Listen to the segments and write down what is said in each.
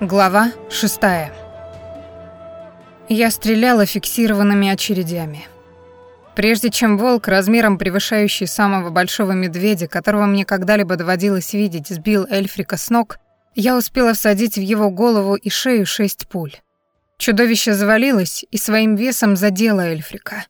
Глава шестая. Я стреляла фиксированными очередями. Прежде чем волк, размером превышающий самого большого медведя, которого мне когда-либо доводилось видеть, сбил Эльфрика с ног, я успела всадить в его голову и шею шесть пуль. Чудовище завалилось и своим весом задело Эльфрика.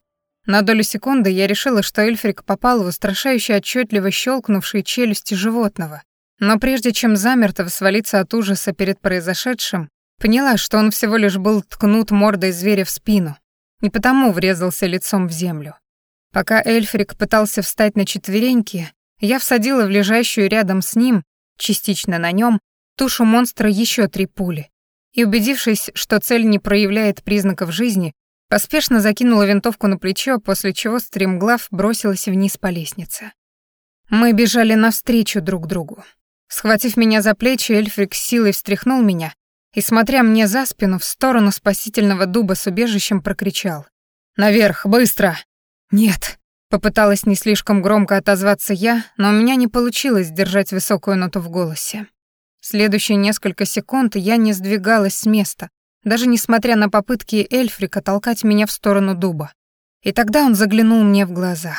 На долю секунды я решила, что Эльфрик попал в устрашающе отчетливо щелкнувшие челюсти животного, но прежде чем замертво свалиться от ужаса перед произошедшим, поняла, что он всего лишь был ткнут мордой зверя в спину, не потому врезался лицом в землю. Пока Эльфрик пытался встать на четвереньки, я всадила в лежащую рядом с ним, частично на нем, тушу монстра еще три пули, и, убедившись, что цель не проявляет признаков жизни, поспешно закинула винтовку на плечо, после чего стремглав бросилась вниз по лестнице. Мы бежали навстречу друг другу. Схватив меня за плечи, Эльфрик силой встряхнул меня и, смотря мне за спину в сторону спасительного дуба с убежищем, прокричал. «Наверх, быстро!» «Нет!» — попыталась не слишком громко отозваться я, но у меня не получилось держать высокую ноту в голосе. Следующие несколько секунд я не сдвигалась с места, даже несмотря на попытки Эльфрика толкать меня в сторону дуба. И тогда он заглянул мне в глаза.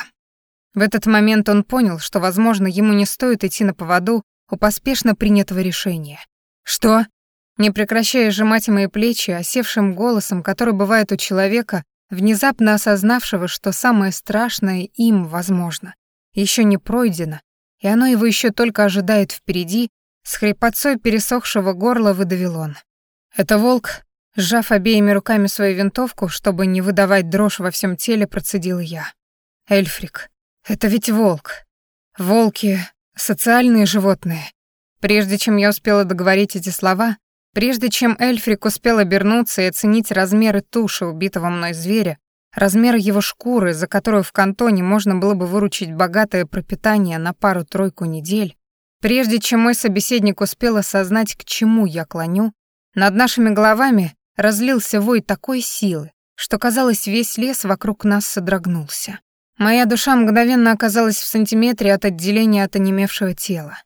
В этот момент он понял, что, возможно, ему не стоит идти на поводу у поспешно принятого решения. «Что?» Не прекращая сжимать мои плечи, осевшим голосом, который бывает у человека, внезапно осознавшего, что самое страшное им, возможно, еще не пройдено, и оно его еще только ожидает впереди, с хрипотцой пересохшего горла выдавил он. «Это волк?» Сжав обеими руками свою винтовку, чтобы не выдавать дрожь во всем теле, процедил я. «Эльфрик, это ведь волк. Волки — социальные животные». Прежде чем я успела договорить эти слова, прежде чем Эльфрик успел обернуться и оценить размеры туши убитого мной зверя, размеры его шкуры, за которую в кантоне можно было бы выручить богатое пропитание на пару-тройку недель, Прежде чем мой собеседник успел осознать, к чему я клоню, над нашими головами разлился вой такой силы, что, казалось, весь лес вокруг нас содрогнулся. Моя душа мгновенно оказалась в сантиметре от отделения от онемевшего тела.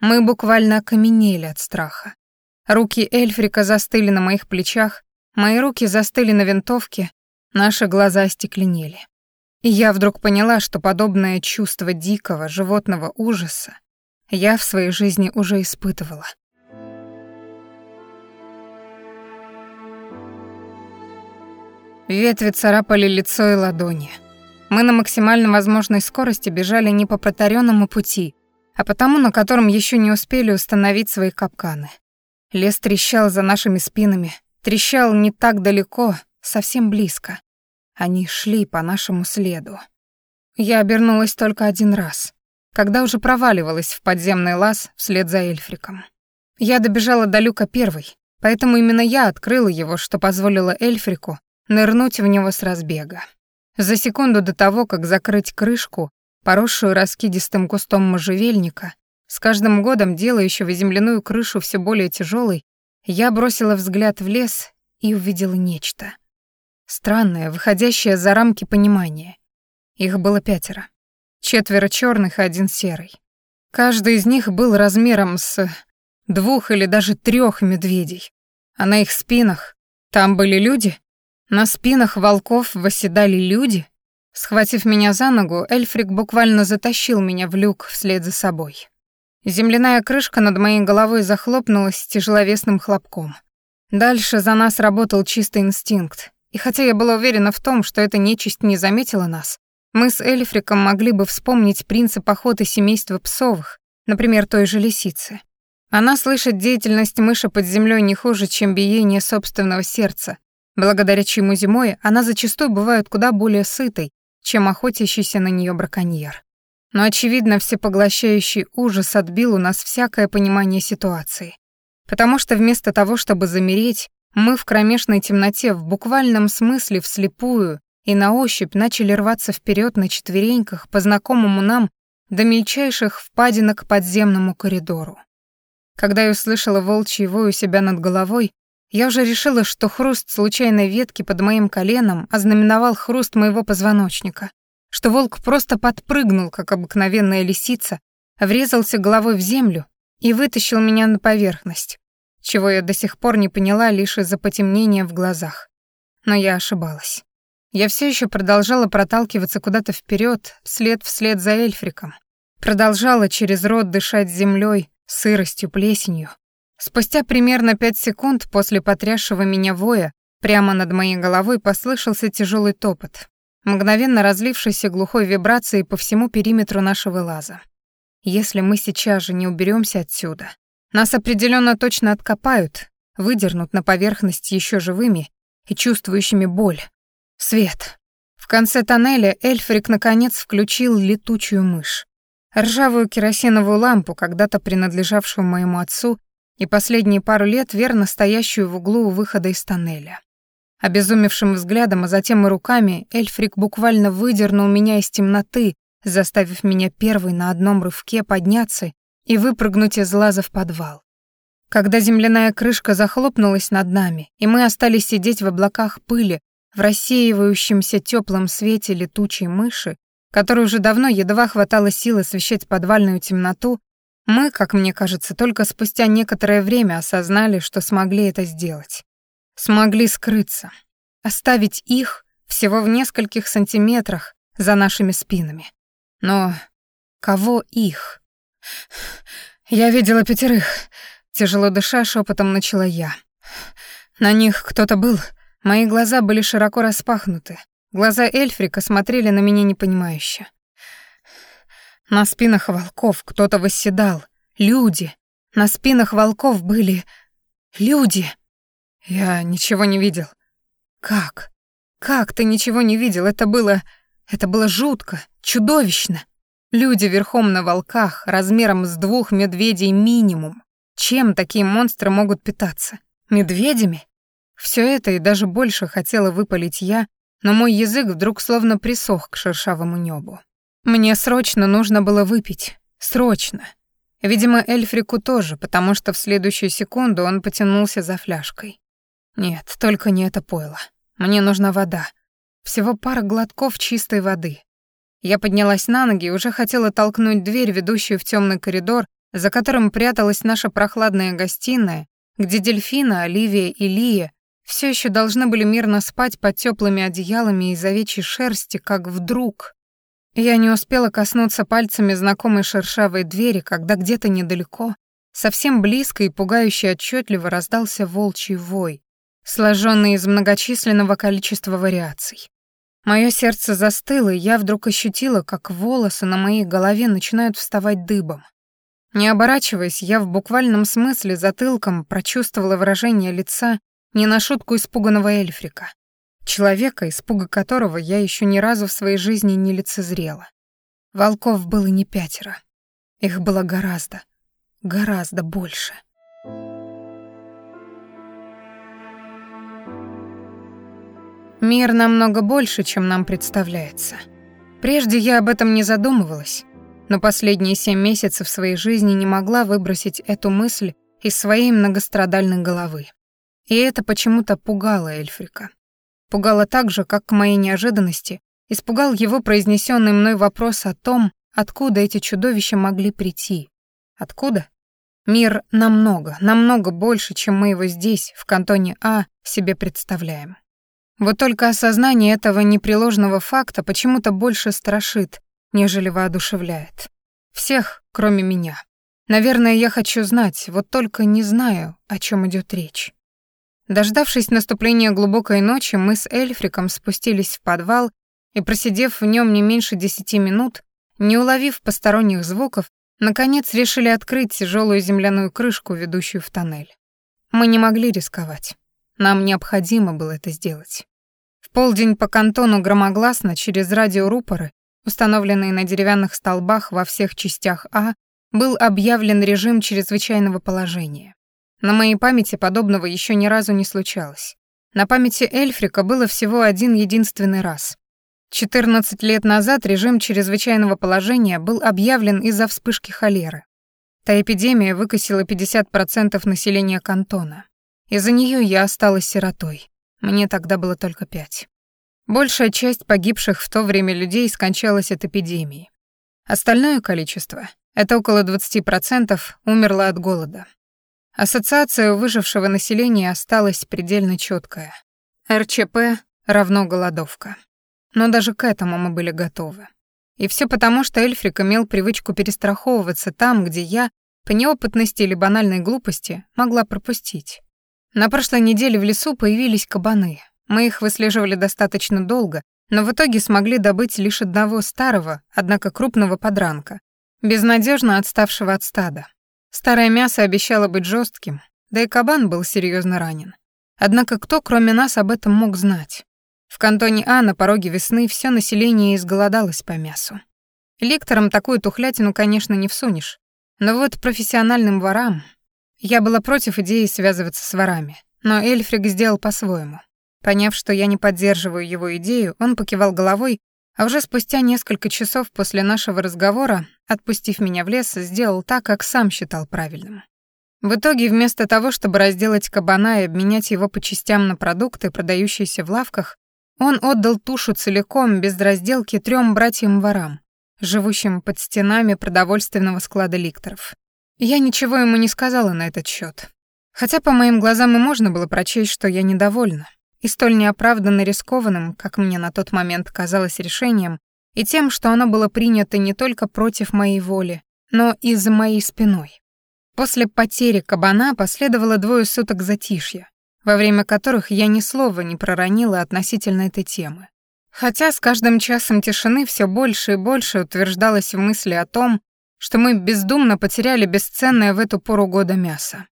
Мы буквально окаменели от страха. Руки Эльфрика застыли на моих плечах, мои руки застыли на винтовке, наши глаза остекленели. И я вдруг поняла, что подобное чувство дикого животного ужаса я в своей жизни уже испытывала. Ветви царапали лицо и ладони. Мы на максимально возможной скорости бежали не по протаренному пути, а по тому, на котором еще не успели установить свои капканы. Лес трещал за нашими спинами, трещал не так далеко, совсем близко. Они шли по нашему следу. Я обернулась только один раз когда уже проваливалась в подземный лаз вслед за Эльфриком. Я добежала до люка первой, поэтому именно я открыла его, что позволило Эльфрику нырнуть в него с разбега. За секунду до того, как закрыть крышку, поросшую раскидистым кустом можжевельника, с каждым годом делающего земляную крышу все более тяжелой, я бросила взгляд в лес и увидела нечто. Странное, выходящее за рамки понимания. Их было пятеро четверо черных и один серый. Каждый из них был размером с двух или даже трех медведей. А на их спинах там были люди? На спинах волков восседали люди? Схватив меня за ногу, Эльфрик буквально затащил меня в люк вслед за собой. Земляная крышка над моей головой захлопнулась тяжеловесным хлопком. Дальше за нас работал чистый инстинкт, и хотя я была уверена в том, что эта нечисть не заметила нас, мы с Эльфриком могли бы вспомнить принцип охоты семейства псовых, например, той же лисицы. Она слышит деятельность мыши под землей не хуже, чем биение собственного сердца, благодаря чему зимой она зачастую бывает куда более сытой, чем охотящийся на нее браконьер. Но, очевидно, всепоглощающий ужас отбил у нас всякое понимание ситуации. Потому что вместо того, чтобы замереть, мы в кромешной темноте в буквальном смысле вслепую и на ощупь начали рваться вперед на четвереньках по знакомому нам до мельчайших впадинок подземному коридору. Когда я услышала волчий вой у себя над головой, я уже решила, что хруст случайной ветки под моим коленом ознаменовал хруст моего позвоночника, что волк просто подпрыгнул, как обыкновенная лисица, врезался головой в землю и вытащил меня на поверхность. чего я до сих пор не поняла лишь из-за потемнения в глазах. Но я ошибалась. Я все еще продолжала проталкиваться куда-то вперед, вслед вслед за Эльфриком. Продолжала через рот дышать землей, сыростью, плесенью. Спустя примерно пять секунд после потрясшего меня воя прямо над моей головой послышался тяжелый топот, мгновенно разлившийся глухой вибрацией по всему периметру нашего лаза. Если мы сейчас же не уберемся отсюда, нас определенно точно откопают, выдернут на поверхность еще живыми и чувствующими боль, Свет. В конце тоннеля Эльфрик наконец включил летучую мышь. Ржавую керосиновую лампу, когда-то принадлежавшую моему отцу, и последние пару лет верно стоящую в углу у выхода из тоннеля. Обезумевшим взглядом, а затем и руками, Эльфрик буквально выдернул меня из темноты, заставив меня первой на одном рывке подняться и выпрыгнуть из лаза в подвал. Когда земляная крышка захлопнулась над нами, и мы остались сидеть в облаках пыли, в рассеивающемся теплом свете летучей мыши, которой уже давно едва хватало сил освещать подвальную темноту, мы, как мне кажется, только спустя некоторое время осознали, что смогли это сделать. Смогли скрыться, оставить их всего в нескольких сантиметрах за нашими спинами. Но кого их? Я видела пятерых. Тяжело дыша, шепотом начала я. На них кто-то был, Мои глаза были широко распахнуты. Глаза Эльфрика смотрели на меня непонимающе. На спинах волков кто-то восседал. Люди. На спинах волков были... люди. Я ничего не видел. Как? Как ты ничего не видел? Это было... Это было жутко, чудовищно. Люди верхом на волках, размером с двух медведей минимум. Чем такие монстры могут питаться? Медведями? Все это и даже больше хотела выпалить я, но мой язык вдруг словно присох к шершавому небу. Мне срочно нужно было выпить. Срочно. Видимо, Эльфрику тоже, потому что в следующую секунду он потянулся за фляжкой. Нет, только не это пойло. Мне нужна вода. Всего пара глотков чистой воды. Я поднялась на ноги и уже хотела толкнуть дверь, ведущую в темный коридор, за которым пряталась наша прохладная гостиная, где Дельфина, Оливия и Лия все еще должны были мирно спать под теплыми одеялами из овечьей шерсти, как вдруг... Я не успела коснуться пальцами знакомой шершавой двери, когда где-то недалеко, совсем близко и пугающе отчетливо раздался волчий вой, сложенный из многочисленного количества вариаций. Мое сердце застыло, и я вдруг ощутила, как волосы на моей голове начинают вставать дыбом. Не оборачиваясь, я в буквальном смысле затылком прочувствовала выражение лица не на шутку испуганного Эльфрика, человека, испуга которого я еще ни разу в своей жизни не лицезрела. Волков было не пятеро. Их было гораздо, гораздо больше. Мир намного больше, чем нам представляется. Прежде я об этом не задумывалась, но последние семь месяцев своей жизни не могла выбросить эту мысль из своей многострадальной головы. И это почему-то пугало Эльфрика. Пугало так же, как к моей неожиданности испугал его произнесенный мной вопрос о том, откуда эти чудовища могли прийти. Откуда? Мир намного, намного больше, чем мы его здесь, в кантоне А, себе представляем. Вот только осознание этого непреложного факта почему-то больше страшит, нежели воодушевляет. Всех, кроме меня. Наверное, я хочу знать, вот только не знаю, о чем идет речь. Дождавшись наступления глубокой ночи, мы с Эльфриком спустились в подвал и, просидев в нем не меньше десяти минут, не уловив посторонних звуков, наконец решили открыть тяжелую земляную крышку, ведущую в тоннель. Мы не могли рисковать. Нам необходимо было это сделать. В полдень по кантону громогласно через радиорупоры, установленные на деревянных столбах во всех частях А, был объявлен режим чрезвычайного положения. На моей памяти подобного еще ни разу не случалось. На памяти Эльфрика было всего один единственный раз. 14 лет назад режим чрезвычайного положения был объявлен из-за вспышки холеры. Та эпидемия выкосила 50% населения кантона. Из-за нее я осталась сиротой. Мне тогда было только пять. Большая часть погибших в то время людей скончалась от эпидемии. Остальное количество, это около 20%, умерло от голода. Ассоциация выжившего населения осталась предельно четкая. РЧП равно голодовка. Но даже к этому мы были готовы. И все потому, что Эльфрик имел привычку перестраховываться там, где я, по неопытности или банальной глупости, могла пропустить. На прошлой неделе в лесу появились кабаны. Мы их выслеживали достаточно долго, но в итоге смогли добыть лишь одного старого, однако крупного подранка, безнадежно отставшего от стада. Старое мясо обещало быть жестким, да и кабан был серьезно ранен. Однако кто, кроме нас, об этом мог знать? В кантоне А на пороге весны все население изголодалось по мясу. Лекторам такую тухлятину, конечно, не всунешь. Но вот профессиональным ворам... Я была против идеи связываться с ворами, но Эльфрик сделал по-своему. Поняв, что я не поддерживаю его идею, он покивал головой, а уже спустя несколько часов после нашего разговора, отпустив меня в лес, сделал так, как сам считал правильным. В итоге, вместо того, чтобы разделать кабана и обменять его по частям на продукты, продающиеся в лавках, он отдал тушу целиком, без разделки, трем братьям-ворам, живущим под стенами продовольственного склада ликторов. Я ничего ему не сказала на этот счет, Хотя по моим глазам и можно было прочесть, что я недовольна и столь неоправданно рискованным, как мне на тот момент казалось решением, и тем, что оно было принято не только против моей воли, но и за моей спиной. После потери кабана последовало двое суток затишья, во время которых я ни слова не проронила относительно этой темы. Хотя с каждым часом тишины все больше и больше утверждалось в мысли о том, что мы бездумно потеряли бесценное в эту пору года мясо.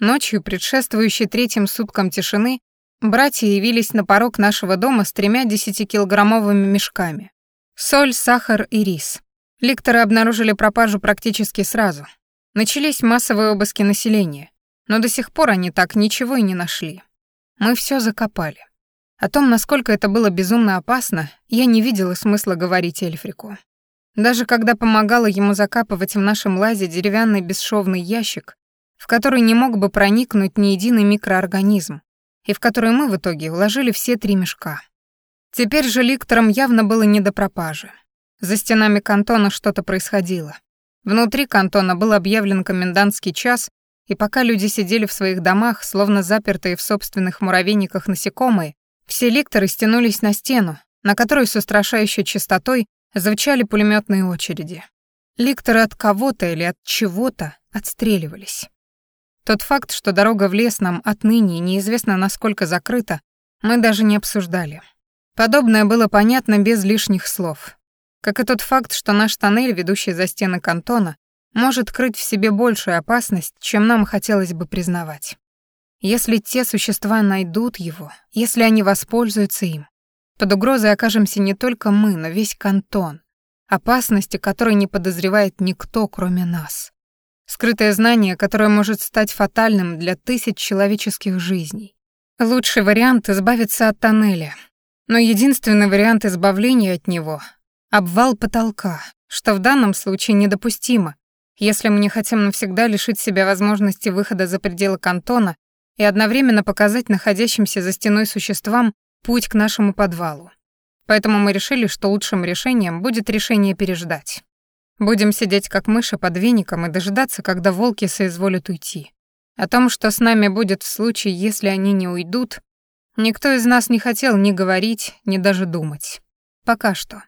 Ночью, предшествующей третьим суткам тишины, Братья явились на порог нашего дома с тремя десятикилограммовыми мешками. Соль, сахар и рис. Ликторы обнаружили пропажу практически сразу. Начались массовые обыски населения, но до сих пор они так ничего и не нашли. Мы все закопали. О том, насколько это было безумно опасно, я не видела смысла говорить Эльфрику. Даже когда помогала ему закапывать в нашем лазе деревянный бесшовный ящик, в который не мог бы проникнуть ни единый микроорганизм, и в которую мы в итоге уложили все три мешка. Теперь же ликторам явно было не до пропажи. За стенами кантона что-то происходило. Внутри кантона был объявлен комендантский час, и пока люди сидели в своих домах, словно запертые в собственных муравейниках насекомые, все ликторы стянулись на стену, на которой с устрашающей частотой звучали пулеметные очереди. Ликторы от кого-то или от чего-то отстреливались. Тот факт, что дорога в лес нам отныне неизвестно насколько закрыта, мы даже не обсуждали. Подобное было понятно без лишних слов. Как и тот факт, что наш тоннель, ведущий за стены кантона, может крыть в себе большую опасность, чем нам хотелось бы признавать. Если те существа найдут его, если они воспользуются им, под угрозой окажемся не только мы, но весь кантон, опасности которой не подозревает никто, кроме нас. Скрытое знание, которое может стать фатальным для тысяч человеческих жизней. Лучший вариант — избавиться от тоннеля. Но единственный вариант избавления от него — обвал потолка, что в данном случае недопустимо, если мы не хотим навсегда лишить себя возможности выхода за пределы кантона и одновременно показать находящимся за стеной существам путь к нашему подвалу. Поэтому мы решили, что лучшим решением будет решение переждать. Будем сидеть как мыши под веником и дожидаться, когда волки соизволят уйти. О том, что с нами будет в случае, если они не уйдут, никто из нас не хотел ни говорить, ни даже думать. Пока что.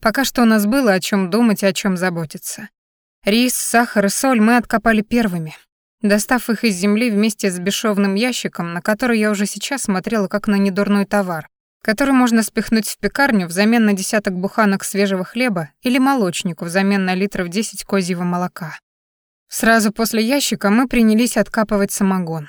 Пока что у нас было о чем думать и о чем заботиться. Рис, сахар и соль мы откопали первыми, достав их из земли вместе с бесшовным ящиком, на который я уже сейчас смотрела как на недурной товар, который можно спихнуть в пекарню взамен на десяток буханок свежего хлеба или молочнику взамен на литров 10 козьего молока. Сразу после ящика мы принялись откапывать самогон.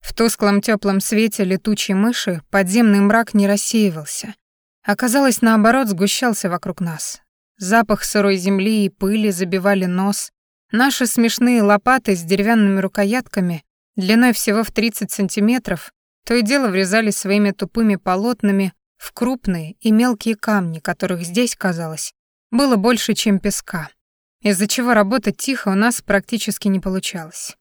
В тусклом теплом свете летучей мыши подземный мрак не рассеивался. Оказалось, наоборот, сгущался вокруг нас. Запах сырой земли и пыли забивали нос. Наши смешные лопаты с деревянными рукоятками, длиной всего в 30 сантиметров, то и дело врезались своими тупыми полотнами в крупные и мелкие камни, которых здесь, казалось, было больше, чем песка, из-за чего работать тихо у нас практически не получалось.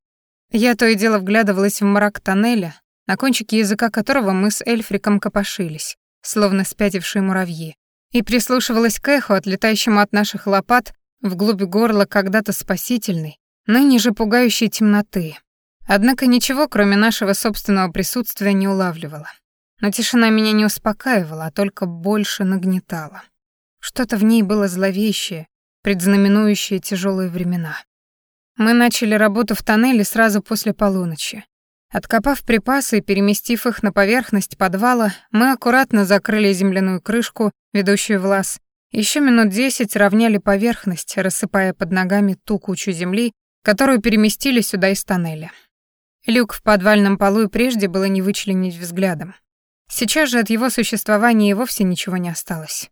Я то и дело вглядывалась в мрак тоннеля, на кончике языка которого мы с Эльфриком копошились, словно спятившие муравьи, и прислушивалась к эху, отлетающему от наших лопат вглубь горла когда-то спасительной, ныне же пугающей темноты, Однако ничего, кроме нашего собственного присутствия, не улавливала. Но тишина меня не успокаивала, а только больше нагнетала. Что-то в ней было зловещее, предзнаменующее тяжелые времена. Мы начали работу в тоннеле сразу после полуночи. Откопав припасы и переместив их на поверхность подвала, мы аккуратно закрыли земляную крышку, ведущую в лаз. Еще минут десять равняли поверхность, рассыпая под ногами ту кучу земли, которую переместили сюда из тоннеля. Люк в подвальном полу и прежде было не вычленить взглядом. Сейчас же от его существования и вовсе ничего не осталось.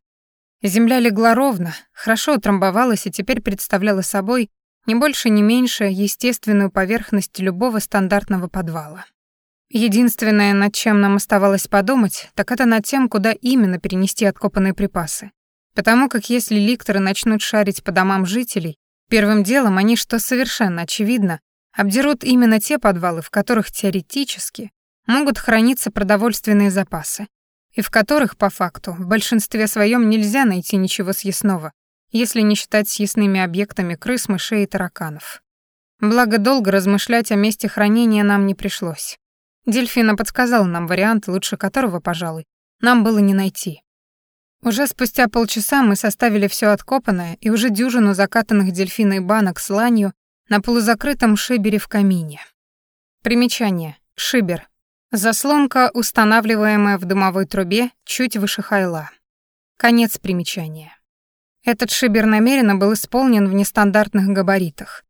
Земля легла ровно, хорошо утрамбовалась и теперь представляла собой не больше, не меньше естественную поверхность любого стандартного подвала. Единственное, над чем нам оставалось подумать, так это над тем, куда именно перенести откопанные припасы. Потому как если ликторы начнут шарить по домам жителей, первым делом они, что совершенно очевидно, обдерут именно те подвалы, в которых теоретически могут храниться продовольственные запасы, и в которых, по факту, в большинстве своем нельзя найти ничего съестного, если не считать съестными объектами крыс, мышей и тараканов. Благо, долго размышлять о месте хранения нам не пришлось. Дельфина подсказала нам вариант, лучше которого, пожалуй, нам было не найти. Уже спустя полчаса мы составили все откопанное и уже дюжину закатанных дельфиной банок с ланью на полузакрытом шибере в камине. Примечание. Шибер. Заслонка, устанавливаемая в дымовой трубе чуть выше хайла. Конец примечания. Этот шибер намеренно был исполнен в нестандартных габаритах.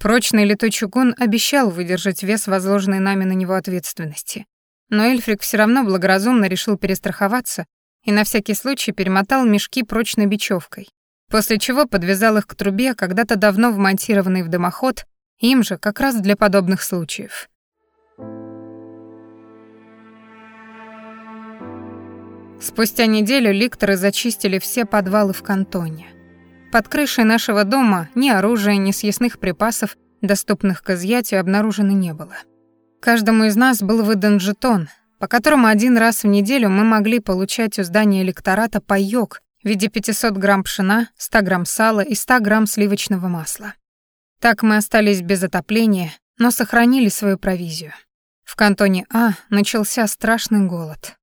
Прочный литой чугун обещал выдержать вес возложенной нами на него ответственности. Но Эльфрик все равно благоразумно решил перестраховаться и на всякий случай перемотал мешки прочной бечевкой, после чего подвязал их к трубе, когда-то давно вмонтированной в дымоход, им же как раз для подобных случаев. Спустя неделю ликторы зачистили все подвалы в кантоне. Под крышей нашего дома ни оружия, ни съестных припасов, доступных к изъятию, обнаружено не было. Каждому из нас был выдан жетон, по которому один раз в неделю мы могли получать у здания электората паёк в виде 500 грамм пшена, 100 грамм сала и 100 грамм сливочного масла. Так мы остались без отопления, но сохранили свою провизию. В кантоне А начался страшный голод.